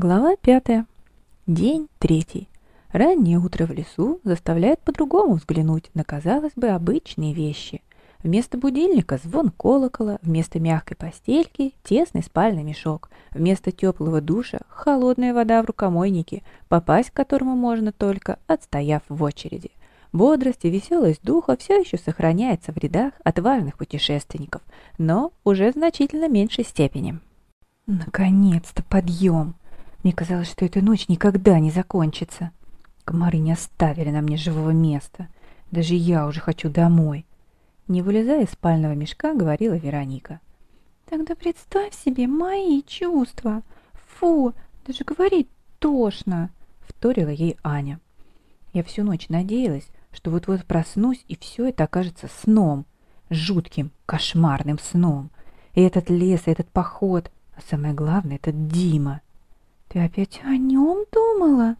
Глава пятая. День третий. Раннее утро в лесу заставляет по-другому взглянуть на, казалось бы, обычные вещи. Вместо будильника звон колокола, вместо мягкой постельки тесный спальный мешок, вместо теплого душа холодная вода в рукомойнике, попасть к которому можно только отстояв в очереди. Бодрость и веселость духа все еще сохраняется в рядах отважных путешественников, но уже в значительно меньшей степени. Наконец-то подъем! Мне казалось, что эта ночь никогда не закончится. Комары не оставили на мне живого места. Даже я уже хочу домой. Не вылезая из спального мешка, говорила Вероника. Тогда представь себе мои чувства. Фу, даже говорить тошно, вторила ей Аня. Я всю ночь надеялась, что вот-вот проснусь, и все это окажется сном, жутким, кошмарным сном. И этот лес, и этот поход, а самое главное, этот Дима. Ты опять о нем думала?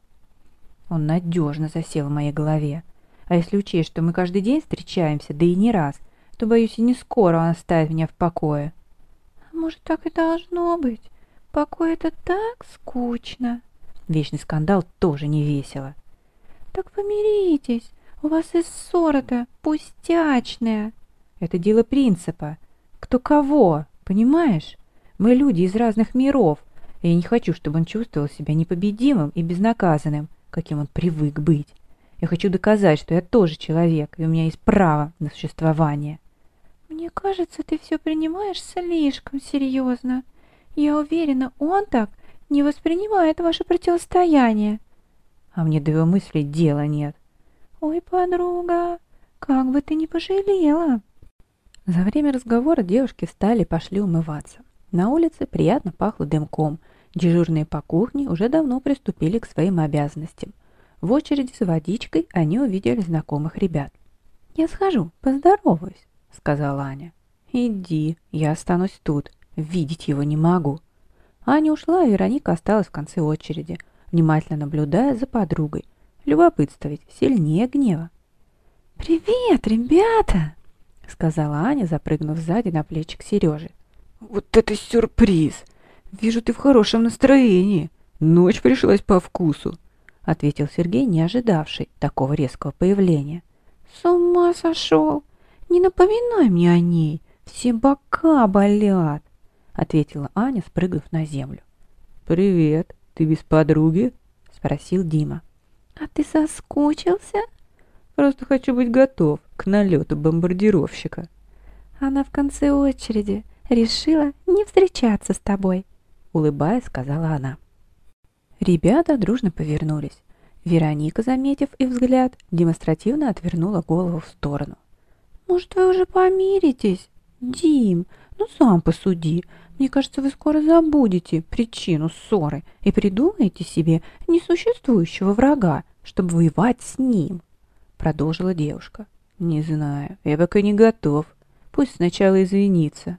Он надежно засел в моей голове. А если учесть, что мы каждый день встречаемся, да и не раз, то, боюсь, и не скоро он оставит меня в покое. А может, так и должно быть? Покой — это так скучно. Вечный скандал тоже не весело. Так помиритесь, у вас и ссора-то пустячная. Это дело принципа. Кто кого, понимаешь? Мы люди из разных миров, я не хочу, чтобы он чувствовал себя непобедимым и безнаказанным, каким он привык быть. Я хочу доказать, что я тоже человек, и у меня есть право на существование. Мне кажется, ты все принимаешь слишком серьезно. Я уверена, он так не воспринимает ваше противостояние. А мне до его мыслей дела нет. Ой, подруга, как бы ты не пожалела. За время разговора девушки встали и пошли умываться. На улице приятно пахло дымком. Дежурные по кухне уже давно приступили к своим обязанностям. В очереди за водичкой они увидели знакомых ребят. «Я схожу, поздороваюсь», — сказала Аня. «Иди, я останусь тут. Видеть его не могу». Аня ушла, а Вероника осталась в конце очереди, внимательно наблюдая за подругой. Любопытство ведь сильнее гнева. «Привет, ребята!» — сказала Аня, запрыгнув сзади на плечи к Сереже. «Вот это сюрприз! Вижу, ты в хорошем настроении. Ночь пришлась по вкусу», — ответил Сергей, не ожидавший такого резкого появления. «С ума сошел! Не напоминай мне о ней, все бока болят!» — ответила Аня, спрыгнув на землю. «Привет, ты без подруги?» — спросил Дима. «А ты соскучился?» «Просто хочу быть готов к налету бомбардировщика». «Она в конце очереди решила не встречаться с тобой», — улыбаясь, сказала она. Ребята дружно повернулись. Вероника, заметив их взгляд, демонстративно отвернула голову в сторону. «Может, вы уже помиритесь? Дим, ну сам посуди. Мне кажется, вы скоро забудете причину ссоры и придумаете себе несуществующего врага, чтобы воевать с ним», — продолжила девушка. «Не знаю, я пока не готов. Пусть сначала извинится».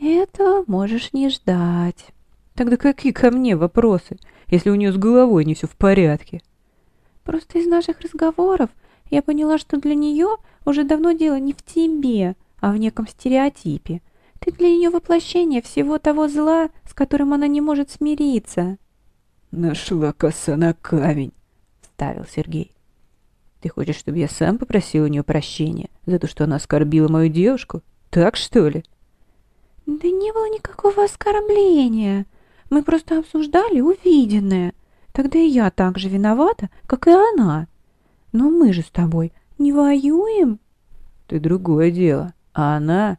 «Этого можешь не ждать». «Тогда какие ко мне вопросы, если у нее с головой не все в порядке?» «Просто из наших разговоров я поняла, что для нее уже давно дело не в тебе, а в неком стереотипе. Ты для нее воплощение всего того зла, с которым она не может смириться». «Нашла коса на камень», — вставил Сергей. «Ты хочешь, чтобы я сам попросил у нее прощения за то, что она оскорбила мою девушку? Так, что ли?» Да не было никакого оскорбления. Мы просто обсуждали увиденное. Тогда и я так же виновата, как и она. Но мы же с тобой не воюем. Ты другое дело. А она...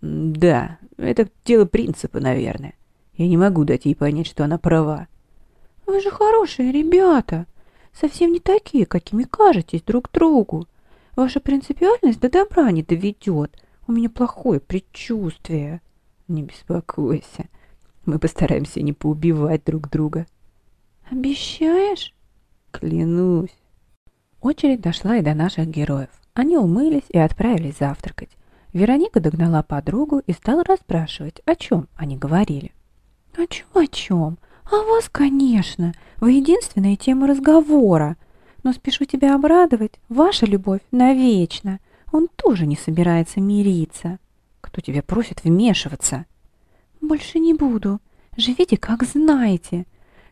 Да, это дело принципа, наверное. Я не могу дать ей понять, что она права. Вы же хорошие ребята. Совсем не такие, какими кажетесь друг другу. Ваша принципиальность до добра не доведет. У меня плохое предчувствие. Не беспокойся. Мы постараемся не поубивать друг друга. Обещаешь? Клянусь. Очередь дошла и до наших героев. Они умылись и отправились завтракать. Вероника догнала подругу и стала расспрашивать, о чем они говорили. «О чем, о чем? О вас, конечно. Вы единственная тема разговора. Но спешу тебя обрадовать, ваша любовь навечно. Он тоже не собирается мириться». Кто тебя просит вмешиваться? Больше не буду. Живите, как знаете.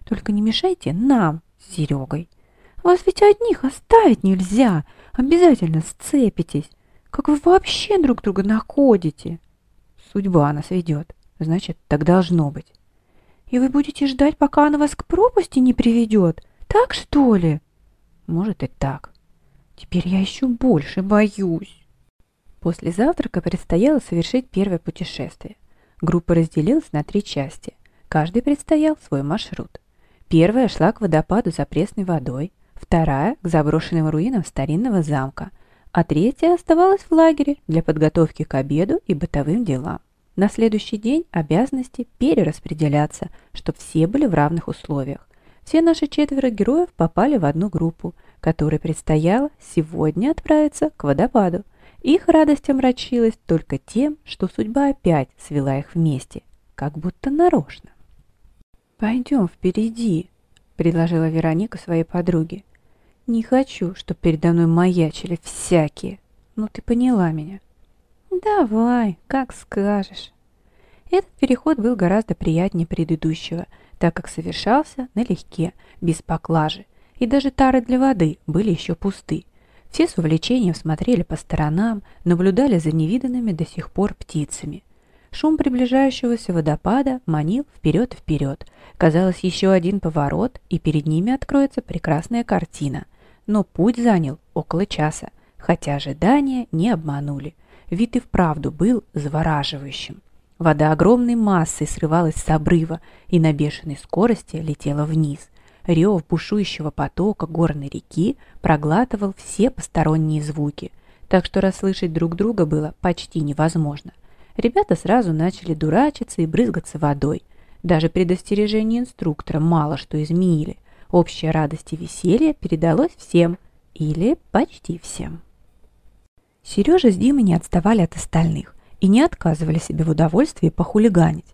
Только не мешайте нам с Серегой. Вас ведь одних оставить нельзя. Обязательно сцепитесь. Как вы вообще друг друга находите? Судьба нас ведет. Значит, так должно быть. И вы будете ждать, пока она вас к пропасти не приведет? Так что ли? Может и так. Теперь я еще больше боюсь. После завтрака предстояло совершить первое путешествие. Группа разделилась на три части. Каждый предстоял свой маршрут. Первая шла к водопаду за пресной водой, вторая – к заброшенным руинам старинного замка, а третья оставалась в лагере для подготовки к обеду и бытовым делам. На следующий день обязанности перераспределяться, чтобы все были в равных условиях. Все наши четверо героев попали в одну группу, которой предстояло сегодня отправиться к водопаду. Их радость омрачилась только тем, что судьба опять свела их вместе, как будто нарочно. «Пойдем впереди», — предложила Вероника своей подруге. «Не хочу, чтобы передо мной маячили всякие. Ну, ты поняла меня». «Давай, как скажешь». Этот переход был гораздо приятнее предыдущего, так как совершался налегке, без поклажи, и даже тары для воды были еще пусты. Все с увлечением смотрели по сторонам, наблюдали за невиданными до сих пор птицами. Шум приближающегося водопада манил вперед-вперед. Казалось, еще один поворот, и перед ними откроется прекрасная картина. Но путь занял около часа, хотя ожидания не обманули. Вид и вправду был завораживающим. Вода огромной массой срывалась с обрыва и на бешеной скорости летела вниз. Рев бушующего потока горной реки проглатывал все посторонние звуки, так что расслышать друг друга было почти невозможно. Ребята сразу начали дурачиться и брызгаться водой. Даже предостережение инструктора мало что изменили. Общая радость и веселье передалось всем, или почти всем. Сережа с Димой не отставали от остальных и не отказывали себе в удовольствии похулиганить.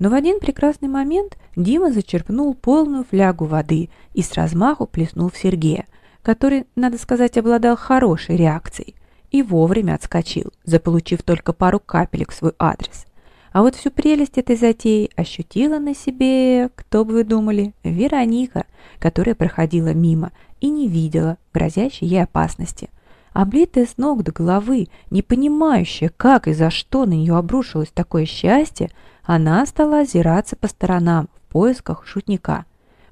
Но в один прекрасный момент Дима зачерпнул полную флягу воды и с размаху плеснул в Сергея, который, надо сказать, обладал хорошей реакцией и вовремя отскочил, заполучив только пару капелек в свой адрес. А вот всю прелесть этой затеи ощутила на себе, кто бы вы думали, Вероника, которая проходила мимо и не видела грозящей ей опасности – Облитая с ног до головы, не понимающая, как и за что на нее обрушилось такое счастье, она стала озираться по сторонам в поисках шутника.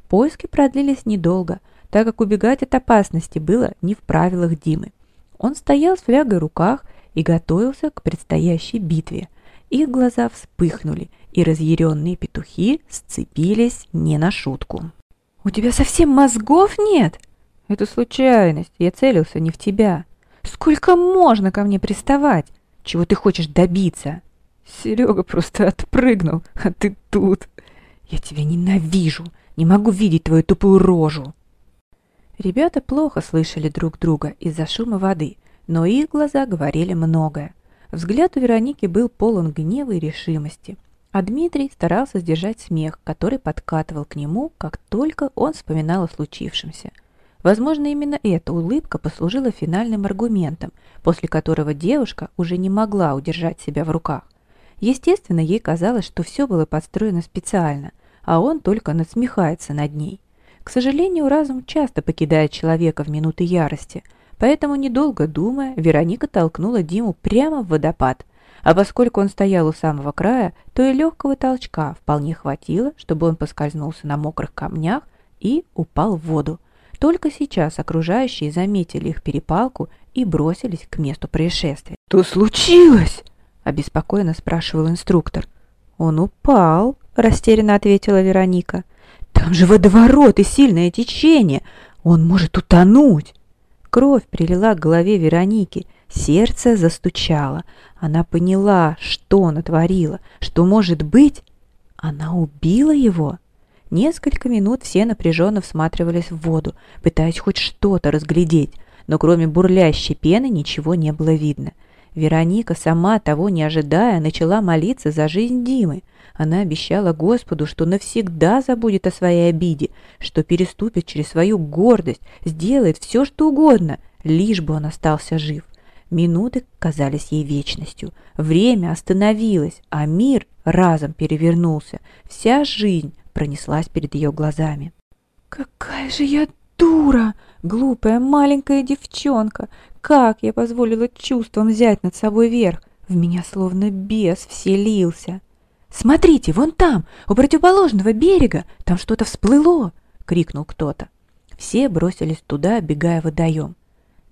Поиски продлились недолго, так как убегать от опасности было не в правилах Димы. Он стоял с флягой в руках и готовился к предстоящей битве. Их глаза вспыхнули, и разъяренные петухи сцепились не на шутку. «У тебя совсем мозгов нет?» «Это случайность, я целился не в тебя», Сколько можно ко мне приставать? Чего ты хочешь добиться? Серега просто отпрыгнул, а ты тут. Я тебя ненавижу. Не могу видеть твою тупую рожу. Ребята плохо слышали друг друга из-за шума воды, но их глаза говорили многое. Взгляд у Вероники был полон гнева и решимости, а Дмитрий старался сдержать смех, который подкатывал к нему, как только он вспоминал о случившемся – Возможно, именно эта улыбка послужила финальным аргументом, после которого девушка уже не могла удержать себя в руках. Естественно, ей казалось, что все было подстроено специально, а он только насмехается над ней. К сожалению, разум часто покидает человека в минуты ярости, поэтому, недолго думая, Вероника толкнула Диму прямо в водопад, а поскольку он стоял у самого края, то и легкого толчка вполне хватило, чтобы он поскользнулся на мокрых камнях и упал в воду, только сейчас окружающие заметили их перепалку и бросились к месту происшествия. «Что случилось?» – обеспокоенно спрашивал инструктор. «Он упал», – растерянно ответила Вероника. «Там же водоворот и сильное течение! Он может утонуть!» Кровь прилила к голове Вероники, сердце застучало. Она поняла, что натворила, что, может быть, она убила его. Несколько минут все напряженно всматривались в воду, пытаясь хоть что-то разглядеть, но кроме бурлящей пены ничего не было видно. Вероника, сама того не ожидая, начала молиться за жизнь Димы. Она обещала Господу, что навсегда забудет о своей обиде, что переступит через свою гордость, сделает все, что угодно, лишь бы он остался жив. Минуты казались ей вечностью. Время остановилось, а мир разом перевернулся. Вся жизнь пронеслась перед ее глазами. «Какая же я дура! Глупая маленькая девчонка! Как я позволила чувствам взять над собой верх? В меня словно бес вселился!» «Смотрите, вон там, у противоположного берега, там что-то всплыло!» — крикнул кто-то. Все бросились туда, бегая водоем.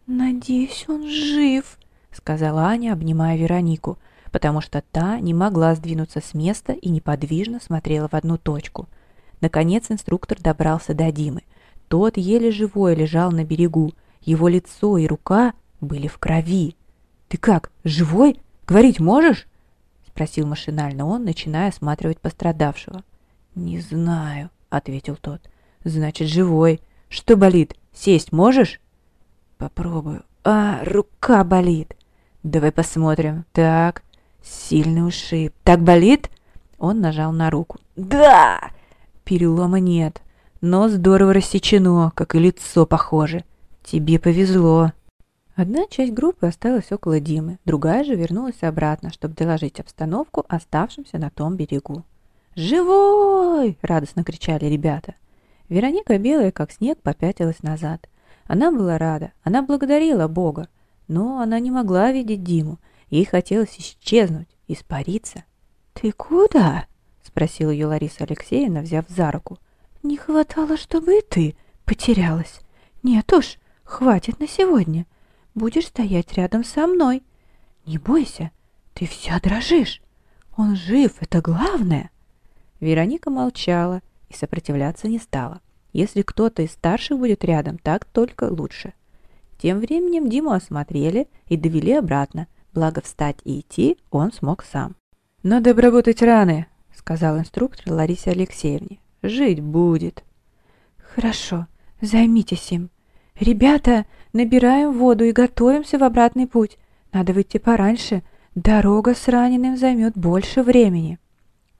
«Надеюсь, он жив», — сказала Аня, обнимая Веронику, потому что та не могла сдвинуться с места и неподвижно смотрела в одну точку. Наконец инструктор добрался до Димы. Тот еле живой лежал на берегу. Его лицо и рука были в крови. «Ты как, живой? Говорить можешь?» — спросил машинально он, начиная осматривать пострадавшего. «Не знаю», — ответил тот. «Значит, живой. Что болит? Сесть можешь?» «Попробую. А, рука болит. Давай посмотрим. Так, сильный ушиб. Так болит?» Он нажал на руку. «Да!» Перелома нет, но здорово рассечено, как и лицо похоже. Тебе повезло. Одна часть группы осталась около Димы, другая же вернулась обратно, чтобы доложить обстановку оставшимся на том берегу. «Живой!» — радостно кричали ребята. Вероника, белая как снег, попятилась назад. Она была рада, она благодарила Бога, но она не могла видеть Диму. Ей хотелось исчезнуть, испариться. «Ты куда?» — спросила ее Лариса Алексеевна, взяв за руку. «Не хватало, чтобы и ты потерялась. Нет уж, хватит на сегодня. Будешь стоять рядом со мной. Не бойся, ты вся дрожишь. Он жив, это главное». Вероника молчала и сопротивляться не стала. Если кто-то из старших будет рядом, так только лучше. Тем временем Диму осмотрели и довели обратно, благо встать и идти он смог сам. «Надо обработать раны», — сказал инструктор Ларисе Алексеевне. «Жить будет». «Хорошо, займитесь им. Ребята, набираем воду и готовимся в обратный путь. Надо выйти пораньше. Дорога с раненым займет больше времени».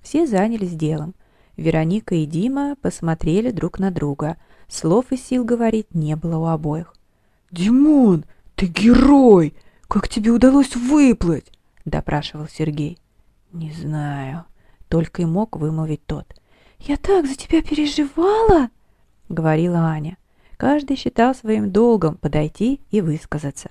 Все занялись делом. Вероника и Дима посмотрели друг на друга. Слов и сил говорить не было у обоих. «Димон, ты герой! Как тебе удалось выплыть?» – допрашивал Сергей. «Не знаю», — только и мог вымолвить тот. «Я так за тебя переживала!» — говорила Аня. Каждый считал своим долгом подойти и высказаться.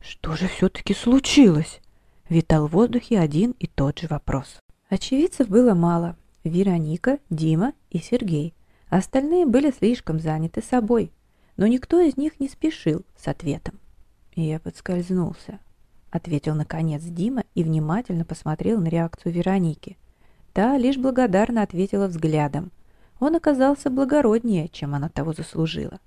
«Что же все-таки случилось?» Витал в воздухе один и тот же вопрос. Очевидцев было мало. Вероника, Дима и Сергей. Остальные были слишком заняты собой, но никто из них не спешил с ответом. Я подскользнулся, ответил наконец Дима и внимательно посмотрел на реакцию Вероники. Та лишь благодарно ответила взглядом. Он оказался благороднее, чем она того заслужила.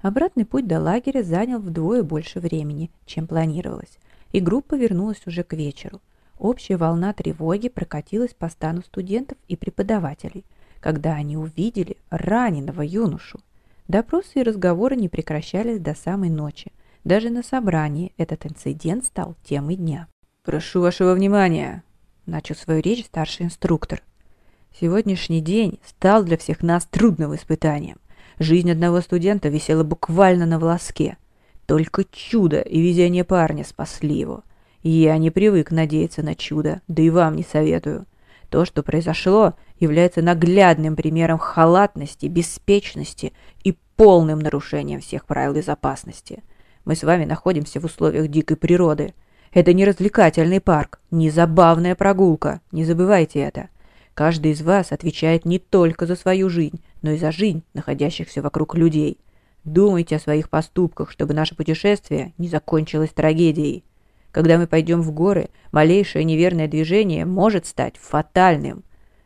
Обратный путь до лагеря занял вдвое больше времени, чем планировалось, и группа вернулась уже к вечеру. Общая волна тревоги прокатилась по стану студентов и преподавателей, когда они увидели раненого юношу. Допросы и разговоры не прекращались до самой ночи. Даже на собрании этот инцидент стал темой дня. «Прошу вашего внимания», — начал свою речь старший инструктор. «Сегодняшний день стал для всех нас трудным испытанием. Жизнь одного студента висела буквально на волоске. Только чудо и везение парня спасли его. Я не привык надеяться на чудо, да и вам не советую. То, что произошло, является наглядным примером халатности, беспечности и полным нарушением всех правил безопасности. Мы с вами находимся в условиях дикой природы. Это не развлекательный парк, не забавная прогулка, не забывайте это. Каждый из вас отвечает не только за свою жизнь, но и за жизнь находящихся вокруг людей. Думайте о своих поступках, чтобы наше путешествие не закончилось трагедией. Когда мы пойдем в горы, малейшее неверное движение может стать фатальным.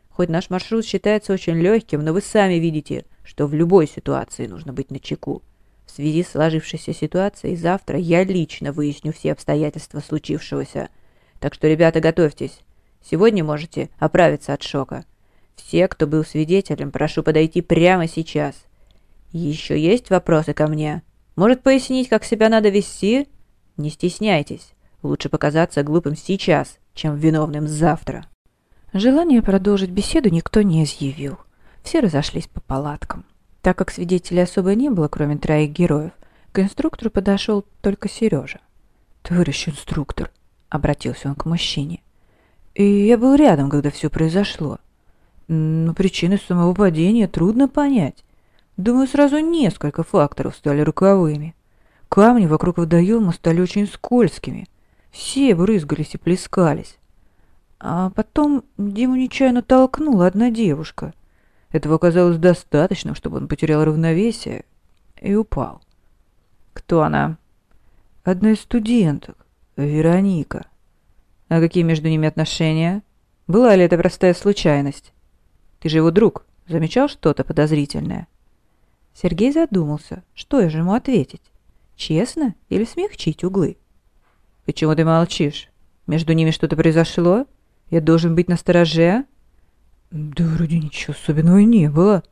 Хоть наш маршрут считается очень легким, но вы сами видите, что в любой ситуации нужно быть начеку. В связи с сложившейся ситуацией завтра я лично выясню все обстоятельства случившегося. Так что, ребята, готовьтесь. Сегодня можете оправиться от шока. Все, кто был свидетелем, прошу подойти прямо сейчас. Еще есть вопросы ко мне? Может пояснить, как себя надо вести? Не стесняйтесь. Лучше показаться глупым сейчас, чем виновным завтра. Желание продолжить беседу никто не изъявил. Все разошлись по палаткам. Так как свидетелей особо не было, кроме троих героев, к инструктору подошел только Сережа. «Товарищ инструктор», — обратился он к мужчине, — «и я был рядом, когда все произошло. Но причины самого падения трудно понять. Думаю, сразу несколько факторов стали роковыми. Камни вокруг водоема стали очень скользкими. Все брызгались и плескались. А потом Диму нечаянно толкнула одна девушка. Этого оказалось достаточно, чтобы он потерял равновесие и упал. Кто она? Одна из студенток, Вероника. А какие между ними отношения? Была ли это простая случайность? Ты же его друг. Замечал что-то подозрительное? Сергей задумался, что же ему ответить. Честно или смягчить углы? Почему ты молчишь? Между ними что-то произошло? Я должен быть настороже? Да вроде ничего особенного не было.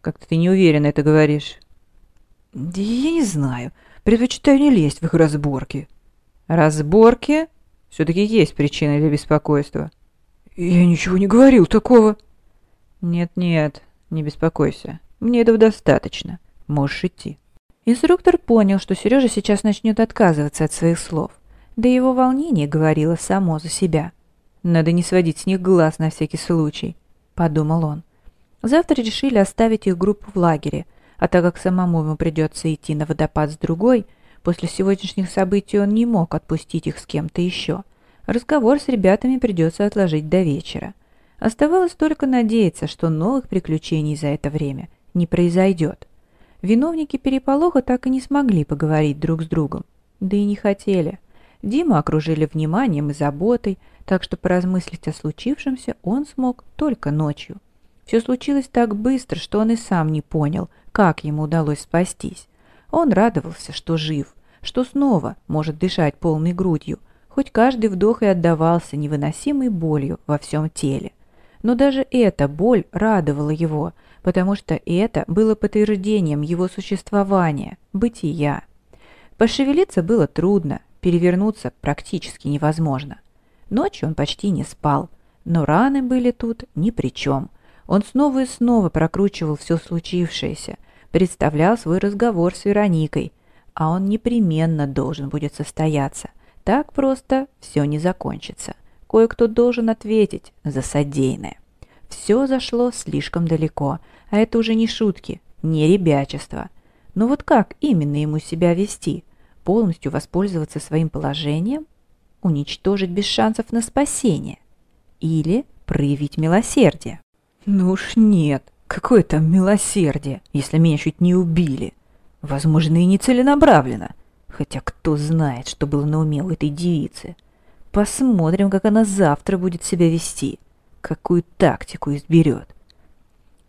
Как-то ты неуверенно это говоришь. Я не знаю. Предпочитаю не лезть в их разборки. Разборки? Все-таки есть причины для беспокойства. Я ничего не говорил такого. Нет-нет, не беспокойся. Мне этого достаточно. Можешь идти. Инструктор понял, что Сережа сейчас начнет отказываться от своих слов. Да его волнение говорило само за себя. «Надо не сводить с них глаз на всякий случай», — подумал он. Завтра решили оставить их группу в лагере, а так как самому ему придется идти на водопад с другой, после сегодняшних событий он не мог отпустить их с кем-то еще. Разговор с ребятами придется отложить до вечера. Оставалось только надеяться, что новых приключений за это время не произойдет. Виновники переполоха так и не смогли поговорить друг с другом, да и не хотели. Диму окружили вниманием и заботой, так что поразмыслить о случившемся он смог только ночью. Все случилось так быстро, что он и сам не понял, как ему удалось спастись. Он радовался, что жив, что снова может дышать полной грудью, хоть каждый вдох и отдавался невыносимой болью во всем теле. Но даже эта боль радовала его, потому что это было подтверждением его существования, бытия. Пошевелиться было трудно, перевернуться практически невозможно. Ночью он почти не спал, но раны были тут ни при чем. Он снова и снова прокручивал все случившееся, представлял свой разговор с Вероникой, а он непременно должен будет состояться. Так просто все не закончится. Кое-кто должен ответить за содеянное. Все зашло слишком далеко, а это уже не шутки, не ребячество. Но вот как именно ему себя вести? Полностью воспользоваться своим положением? Уничтожить без шансов на спасение? Или проявить милосердие? Ну уж нет, какое там милосердие, если меня чуть не убили. Возможно, и не целенаправленно. Хотя кто знает, что было на уме у этой девицы. Посмотрим, как она завтра будет себя вести, какую тактику изберет.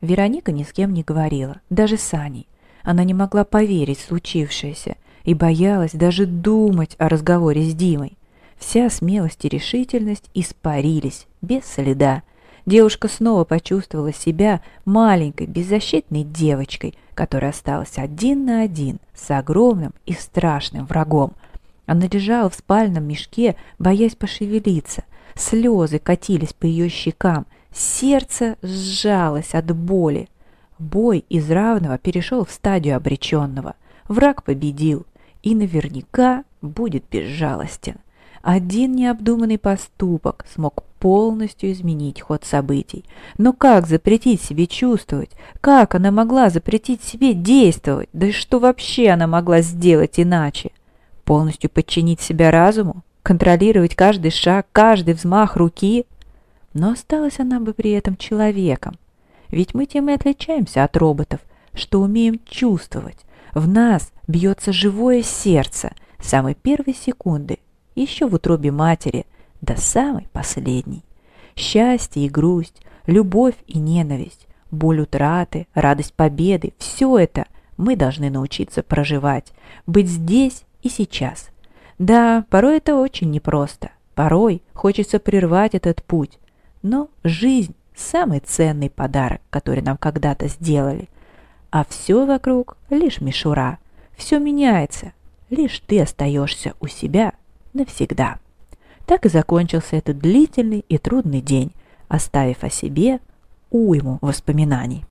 Вероника ни с кем не говорила, даже с Аней. Она не могла поверить в случившееся и боялась даже думать о разговоре с Димой. Вся смелость и решительность испарились, без следа. Девушка снова почувствовала себя маленькой, беззащитной девочкой, которая осталась один на один с огромным и страшным врагом – она лежала в спальном мешке, боясь пошевелиться. Слезы катились по ее щекам, сердце сжалось от боли. Бой из равного перешел в стадию обреченного. Враг победил и наверняка будет безжалостен. Один необдуманный поступок смог полностью изменить ход событий. Но как запретить себе чувствовать? Как она могла запретить себе действовать? Да и что вообще она могла сделать иначе? Полностью подчинить себя разуму, контролировать каждый шаг, каждый взмах руки. Но осталась она бы при этом человеком. Ведь мы тем и отличаемся от роботов, что умеем чувствовать. В нас бьется живое сердце с самой первой секунды, еще в утробе матери, до самой последней. Счастье и грусть, любовь и ненависть, боль утраты, радость победы – все это мы должны научиться проживать, быть здесь и сейчас. Да, порой это очень непросто. Порой хочется прервать этот путь. Но жизнь – самый ценный подарок, который нам когда-то сделали. А все вокруг – лишь мишура. Все меняется. Лишь ты остаешься у себя навсегда. Так и закончился этот длительный и трудный день, оставив о себе уйму воспоминаний.